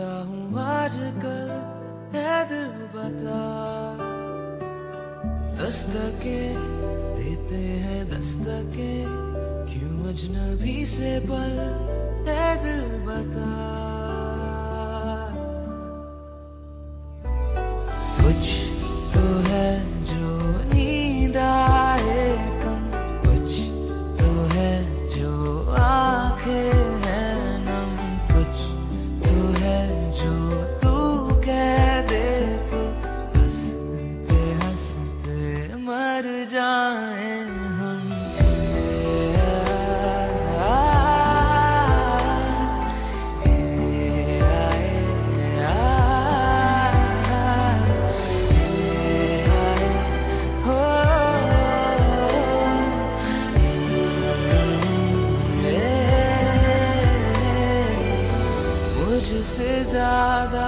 आजकल है दिल बता। दस्तके देते हैं दस्तके, क्यों अजनबी से पल है दिल बता। कुछ मुझसे ज़्यादा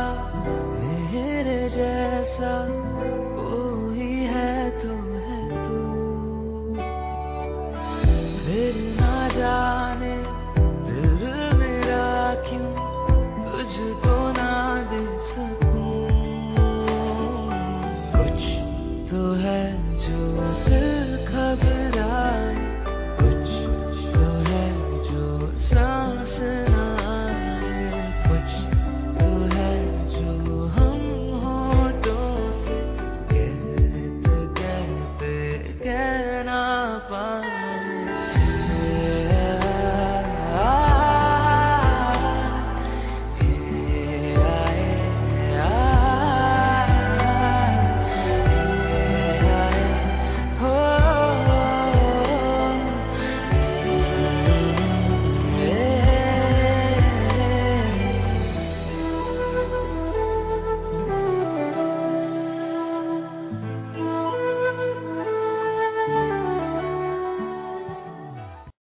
मेरे जैसा फिर ना जाने, दिल मेरा क्यों तुझको ना दे सकूँ? कुछ तो है जो दिल घबरा कुछ तो है जो सांस ना कुछ तो जो हम होठों से कहते कहना पाए।